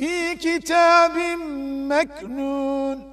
في كتاب مكنون